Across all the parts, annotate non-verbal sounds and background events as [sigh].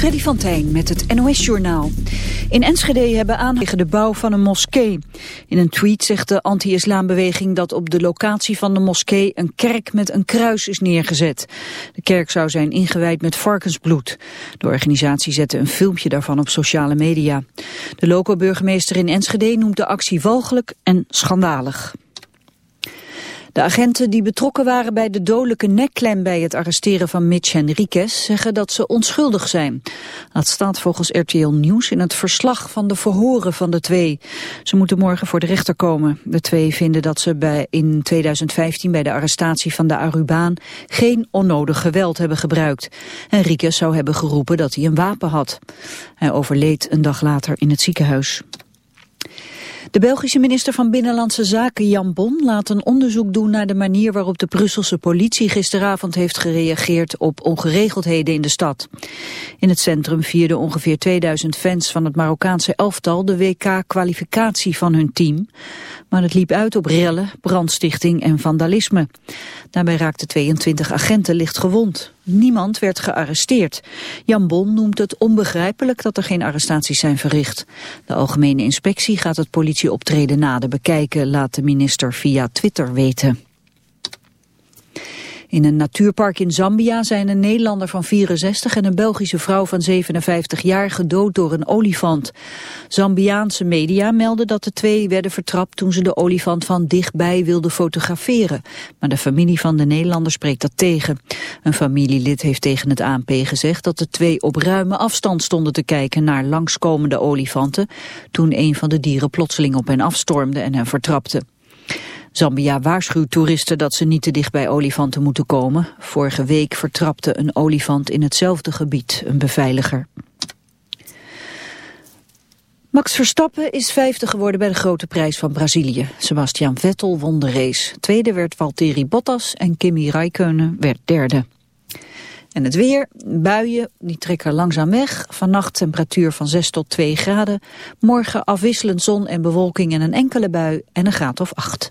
Freddy van Tijn met het NOS-journaal. In Enschede hebben aan tegen de bouw van een moskee. In een tweet zegt de anti-islambeweging dat op de locatie van de moskee een kerk met een kruis is neergezet. De kerk zou zijn ingewijd met varkensbloed. De organisatie zette een filmpje daarvan op sociale media. De loco-burgemeester in Enschede noemt de actie walgelijk en schandalig. De agenten die betrokken waren bij de dodelijke nekklem bij het arresteren van Mitch Henriquez zeggen dat ze onschuldig zijn. Dat staat volgens RTL Nieuws in het verslag van de verhoren van de twee. Ze moeten morgen voor de rechter komen. De twee vinden dat ze bij, in 2015 bij de arrestatie van de Arubaan geen onnodig geweld hebben gebruikt. Henriquez zou hebben geroepen dat hij een wapen had. Hij overleed een dag later in het ziekenhuis. De Belgische minister van Binnenlandse Zaken Jan Bon laat een onderzoek doen naar de manier waarop de Brusselse politie gisteravond heeft gereageerd op ongeregeldheden in de stad. In het centrum vierden ongeveer 2000 fans van het Marokkaanse elftal de WK-kwalificatie van hun team. Maar het liep uit op rellen, brandstichting en vandalisme. Daarbij raakten 22 agenten licht gewond. Niemand werd gearresteerd. Jan Bon noemt het onbegrijpelijk dat er geen arrestaties zijn verricht. De Algemene Inspectie gaat het politieoptreden nader bekijken, laat de minister via Twitter weten. In een natuurpark in Zambia zijn een Nederlander van 64 en een Belgische vrouw van 57 jaar gedood door een olifant. Zambiaanse media melden dat de twee werden vertrapt toen ze de olifant van dichtbij wilden fotograferen. Maar de familie van de Nederlander spreekt dat tegen. Een familielid heeft tegen het ANP gezegd dat de twee op ruime afstand stonden te kijken naar langskomende olifanten toen een van de dieren plotseling op hen afstormde en hen vertrapte. Zambia waarschuwt toeristen dat ze niet te dicht bij olifanten moeten komen. Vorige week vertrapte een olifant in hetzelfde gebied een beveiliger. Max Verstappen is vijfde geworden bij de grote prijs van Brazilië. Sebastian Vettel won de race. Tweede werd Valtteri Bottas en Kimi Räikkönen werd derde. En het weer, buien, die trekken langzaam weg. Vannacht temperatuur van 6 tot 2 graden. Morgen afwisselend zon en bewolking en een enkele bui en een graad of 8.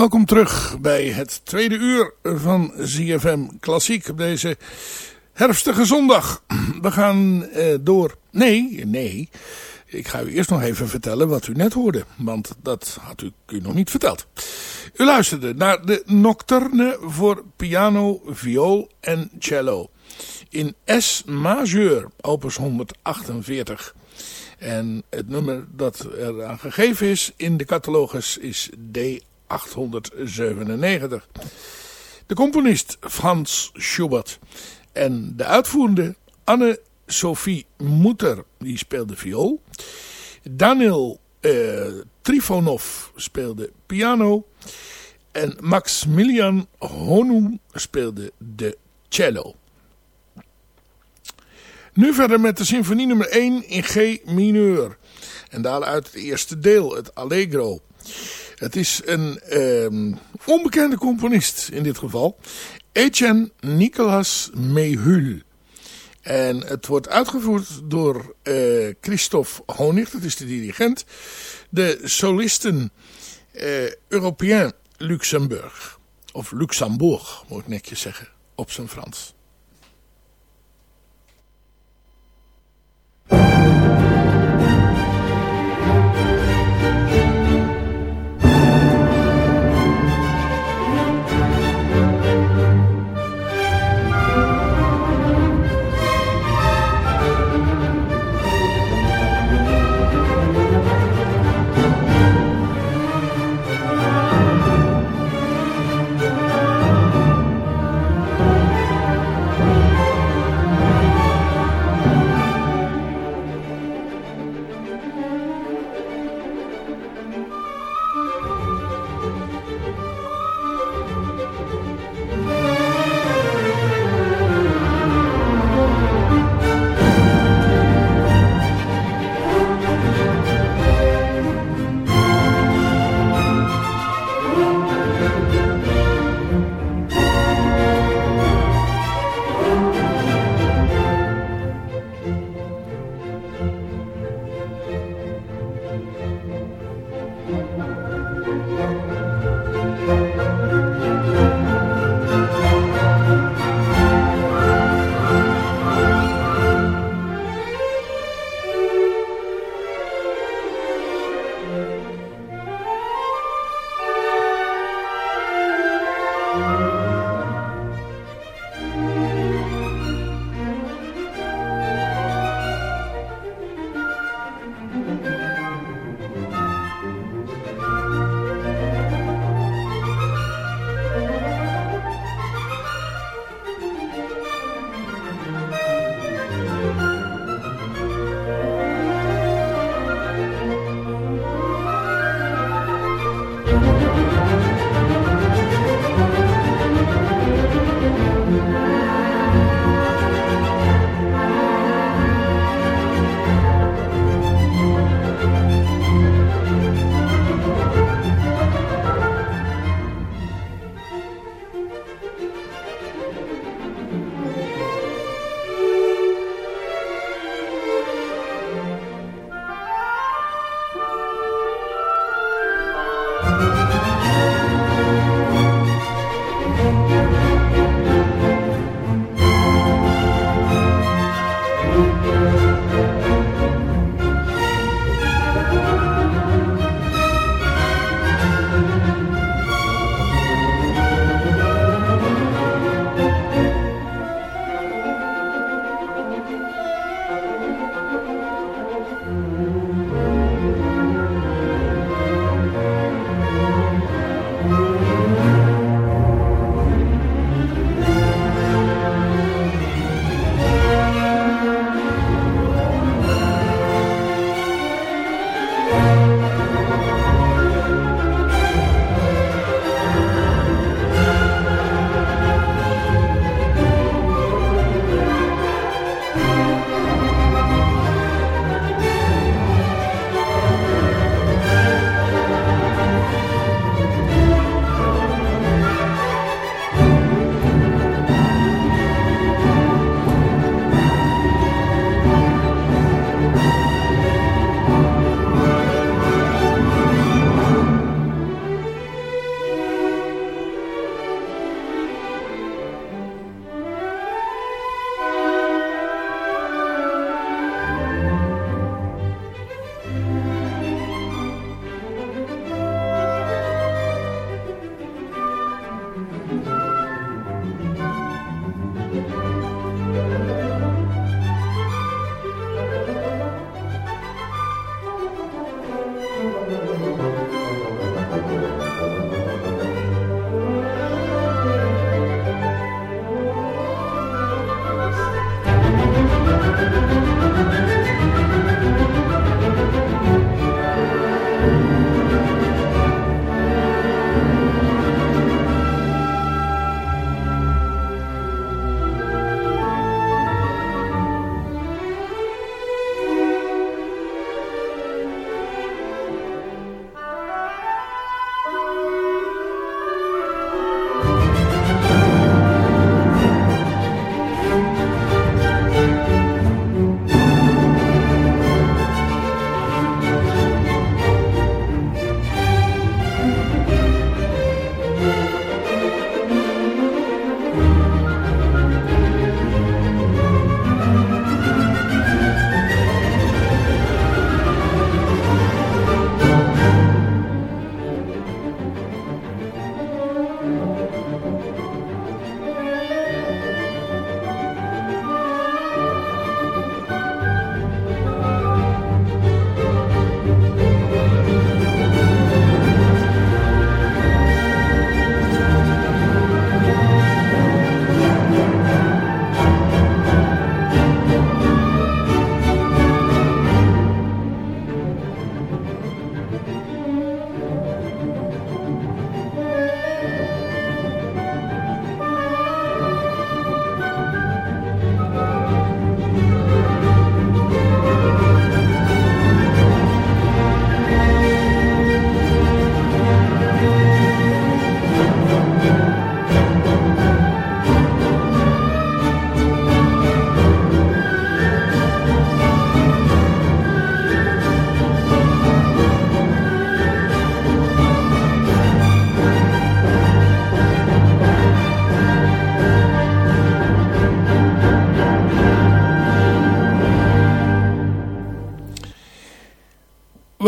Welkom terug bij het tweede uur van ZFM Klassiek op deze herfstige zondag. We gaan eh, door. Nee, nee. Ik ga u eerst nog even vertellen wat u net hoorde. Want dat had u, u nog niet verteld. U luisterde naar de Nocturne voor piano, viool en cello. In S majeur, opus 148. En het nummer dat eraan gegeven is in de catalogus is D 897. De componist Frans Schubert en de uitvoerende Anne-Sophie Mutter, die speelde viool. Daniel eh, Trifonov speelde piano. En Maximilian Honu speelde de cello. Nu verder met de symfonie nummer 1 in G mineur. En daaruit het eerste deel, het Allegro. Het is een ehm, onbekende componist in dit geval. Etienne Nicolas Mehul. En het wordt uitgevoerd door uh, Christophe Honig, dat is de dirigent. De solisten uh, Européen Luxemburg. Of Luxembourg, moet ik netjes zeggen, op zijn Frans.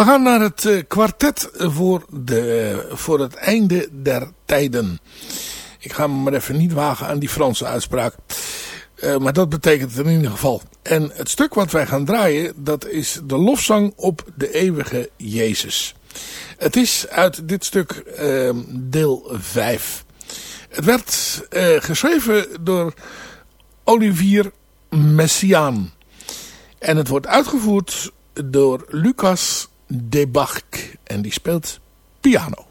We gaan naar het uh, kwartet voor, de, voor het einde der tijden. Ik ga me maar even niet wagen aan die Franse uitspraak. Uh, maar dat betekent het in ieder geval. En het stuk wat wij gaan draaien, dat is de lofzang op de eeuwige Jezus. Het is uit dit stuk uh, deel 5. Het werd uh, geschreven door Olivier Messiaen. En het wordt uitgevoerd door Lucas Debach. En die speelt piano.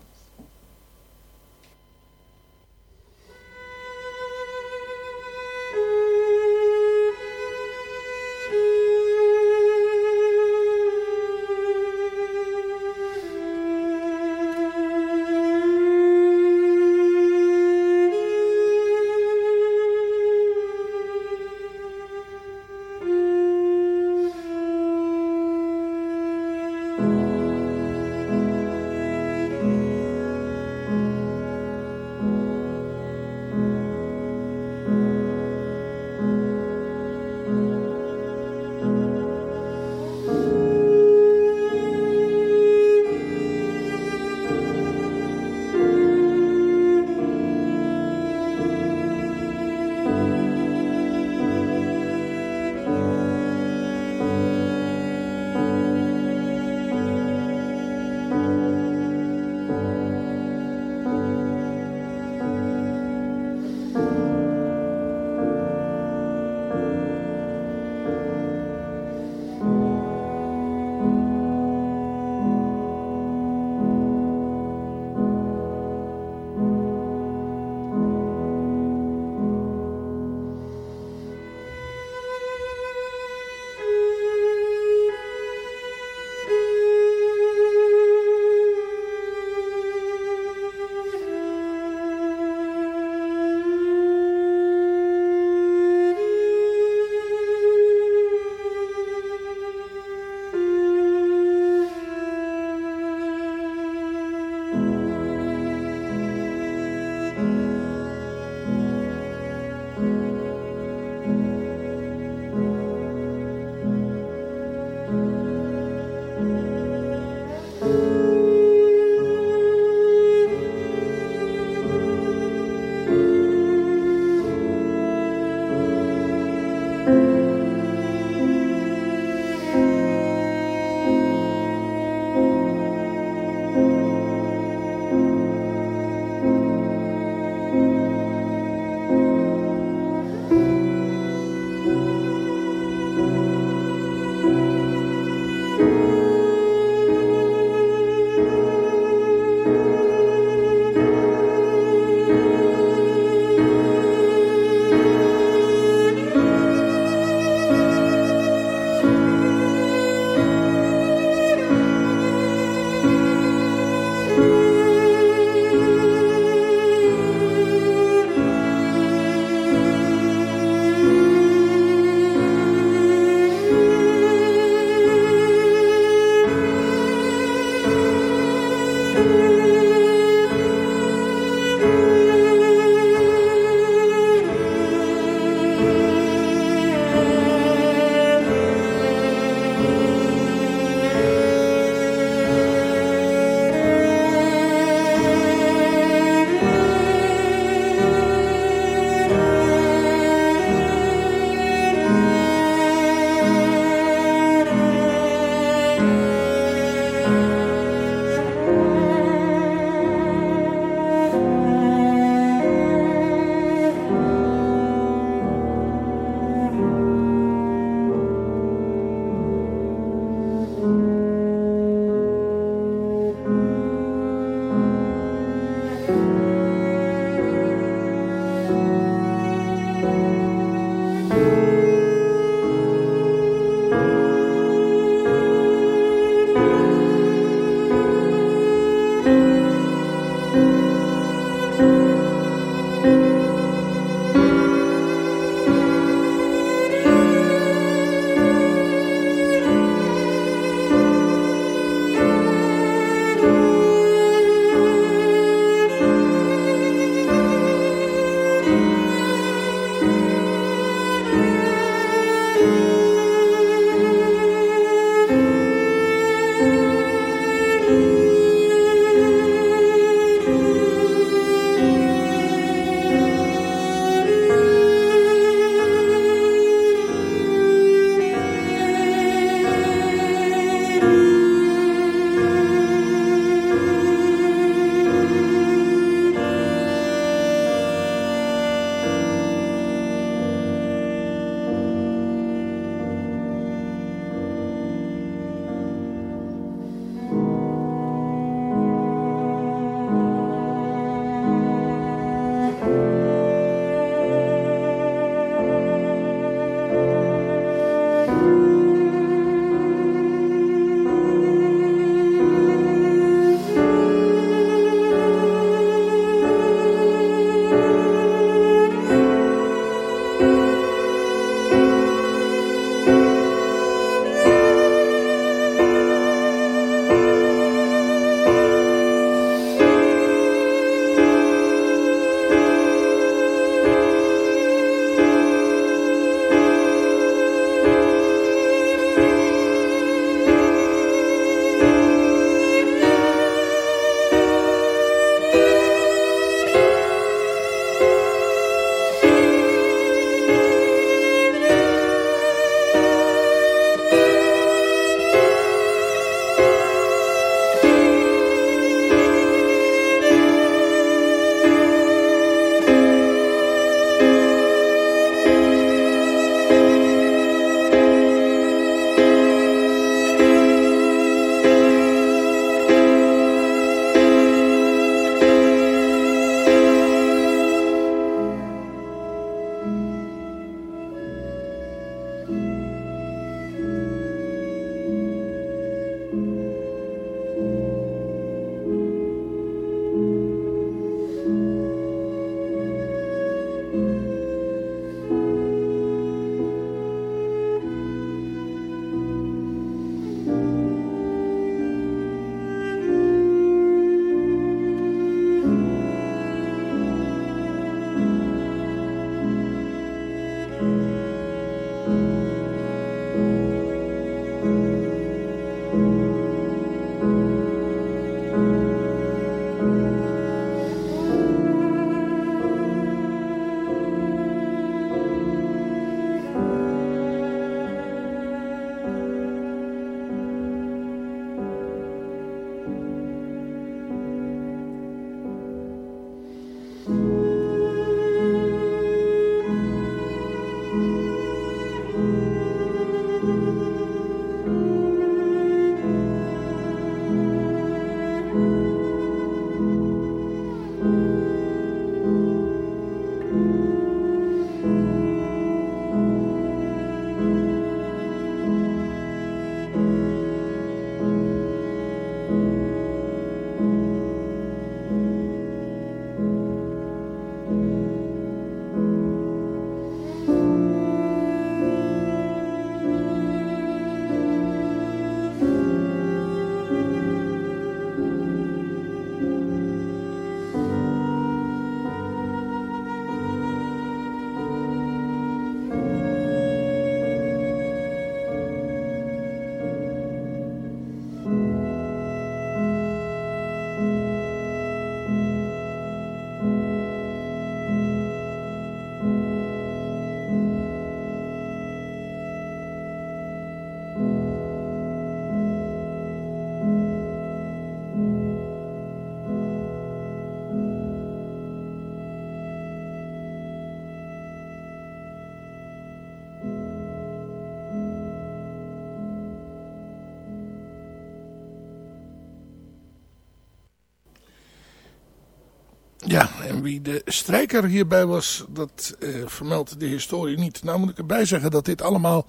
En wie de strijker hierbij was, dat uh, vermeldt de historie niet. Nou moet ik erbij zeggen dat dit allemaal,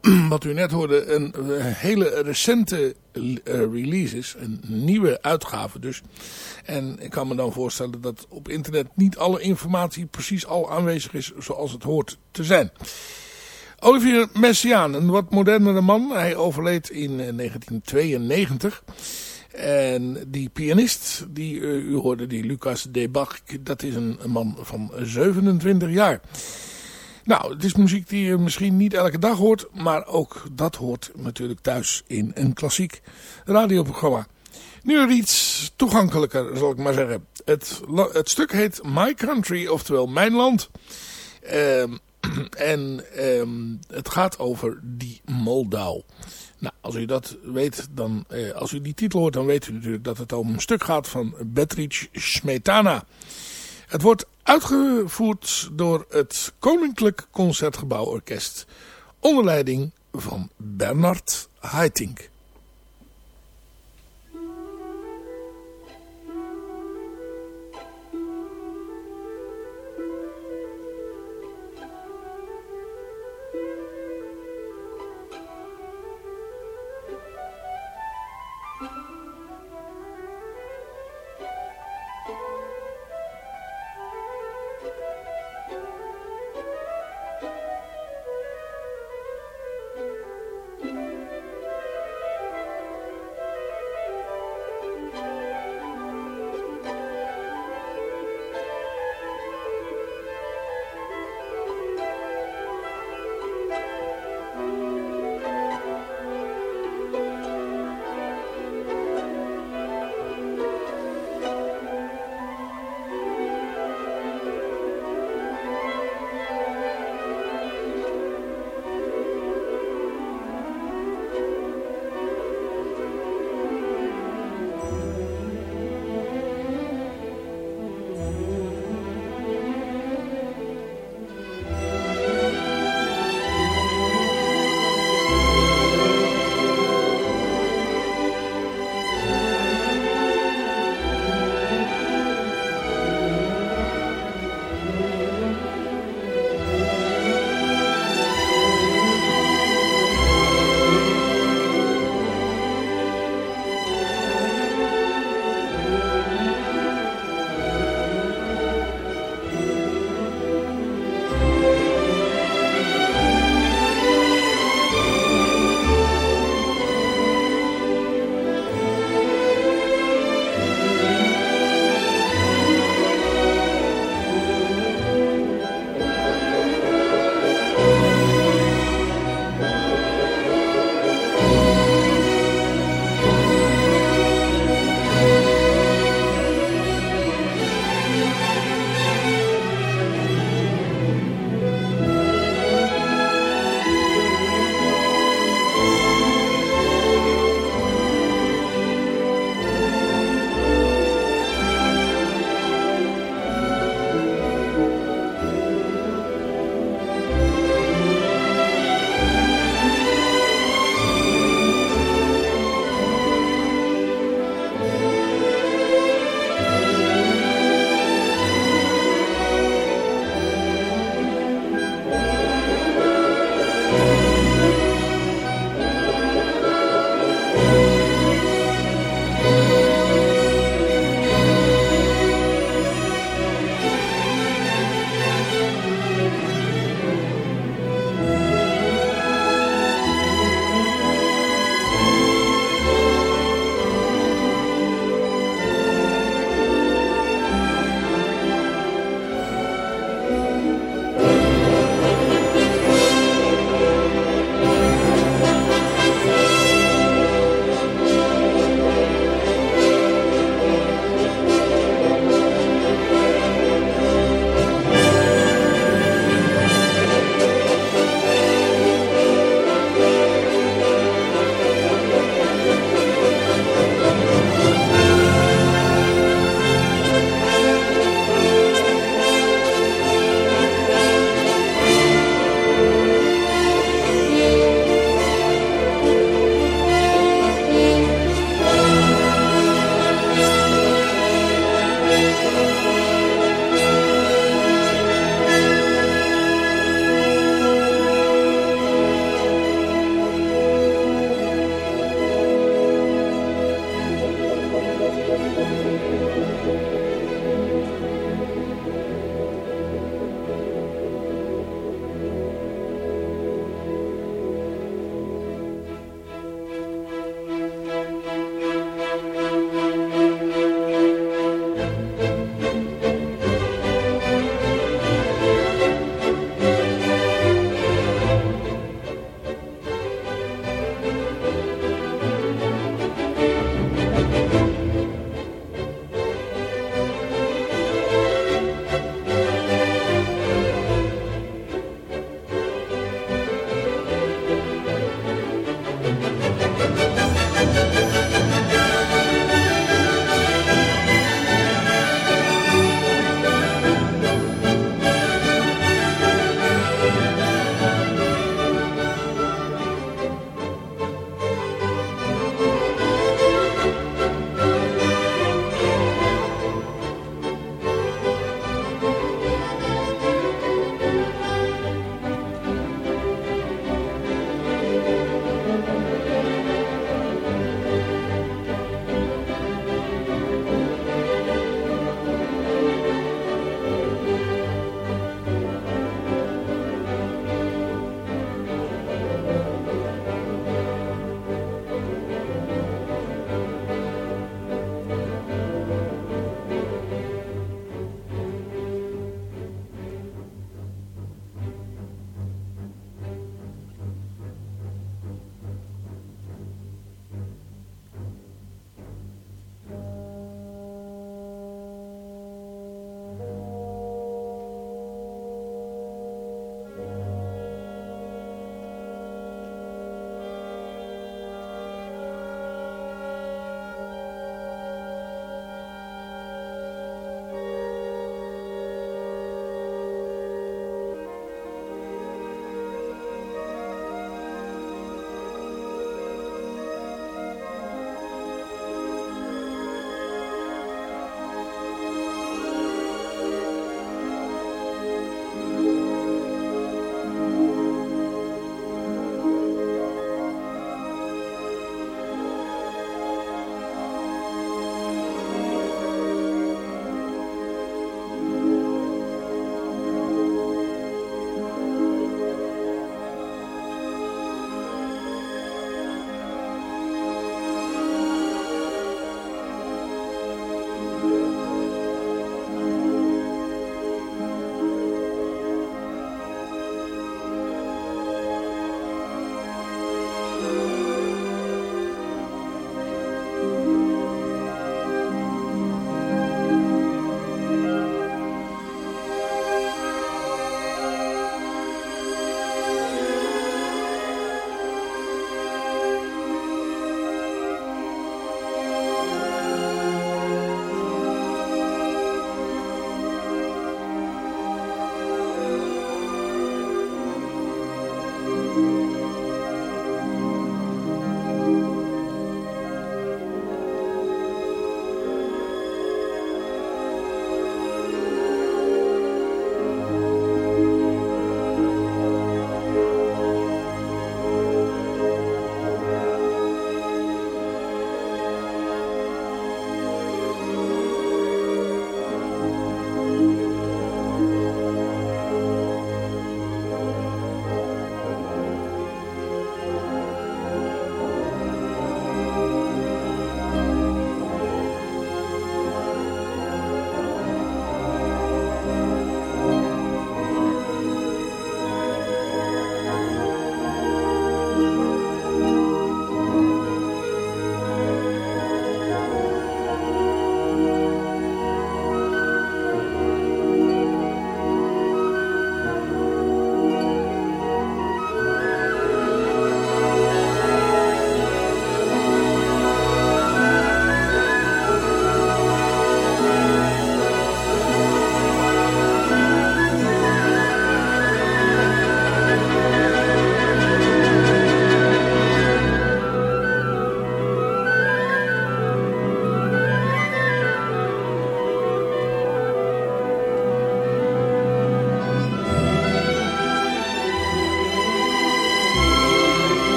[clears throat] wat u net hoorde, een uh, hele recente uh, release is. Een nieuwe uitgave dus. En ik kan me dan voorstellen dat op internet niet alle informatie precies al aanwezig is zoals het hoort te zijn. Olivier Messiaen, een wat modernere man. Hij overleed in 1992. En die pianist die u hoorde, die Lucas Debach, dat is een, man van 27 jaar. Nou, het is muziek die je misschien niet elke dag hoort, maar ook dat hoort natuurlijk thuis in een klassiek radioprogramma. Nu iets toegankelijker, zal ik maar zeggen. Het, het stuk heet My Country, oftewel Mijn Land. Um, [clears throat] en um, het gaat over die Moldau. Nou, als u dat weet, dan, eh, als u die titel hoort, dan weet u natuurlijk dat het om een stuk gaat van Betrich Smetana. Het wordt uitgevoerd door het Koninklijk Concertgebouworkest onder leiding van Bernard Haitink.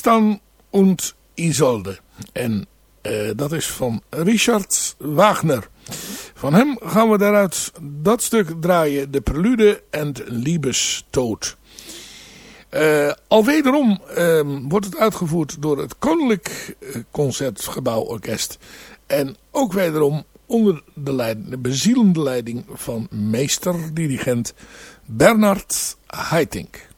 Tristan und Isolde. En uh, dat is van Richard Wagner. Van hem gaan we daaruit dat stuk draaien. De prelude en Liebestod. Uh, al wederom uh, wordt het uitgevoerd door het Koninklijk Concertgebouworkest. En ook wederom onder de, leiding, de bezielende leiding van meester-dirigent Bernard Haitink.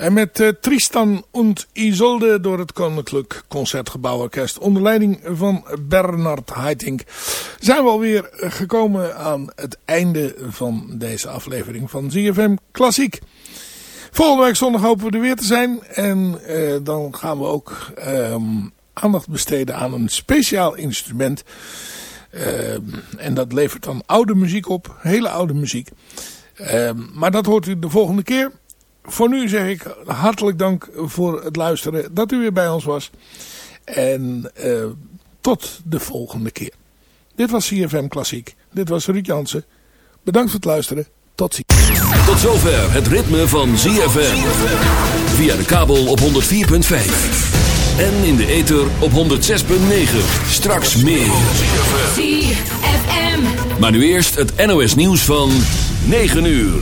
En met uh, Tristan und Isolde door het Koninklijk Concertgebouworkest onder leiding van Bernard Haitink zijn we alweer gekomen aan het einde van deze aflevering van ZFM Klassiek. Volgende week zondag hopen we er weer te zijn en uh, dan gaan we ook um, aandacht besteden aan een speciaal instrument. Uh, en dat levert dan oude muziek op, hele oude muziek. Uh, maar dat hoort u de volgende keer. Voor nu zeg ik hartelijk dank voor het luisteren dat u weer bij ons was. En uh, tot de volgende keer. Dit was CFM Klassiek. Dit was Ruud Jansen. Bedankt voor het luisteren. Tot ziens. Tot zover het ritme van ZFM. Via de kabel op 104.5. En in de ether op 106.9. Straks meer. Maar nu eerst het NOS nieuws van 9 uur.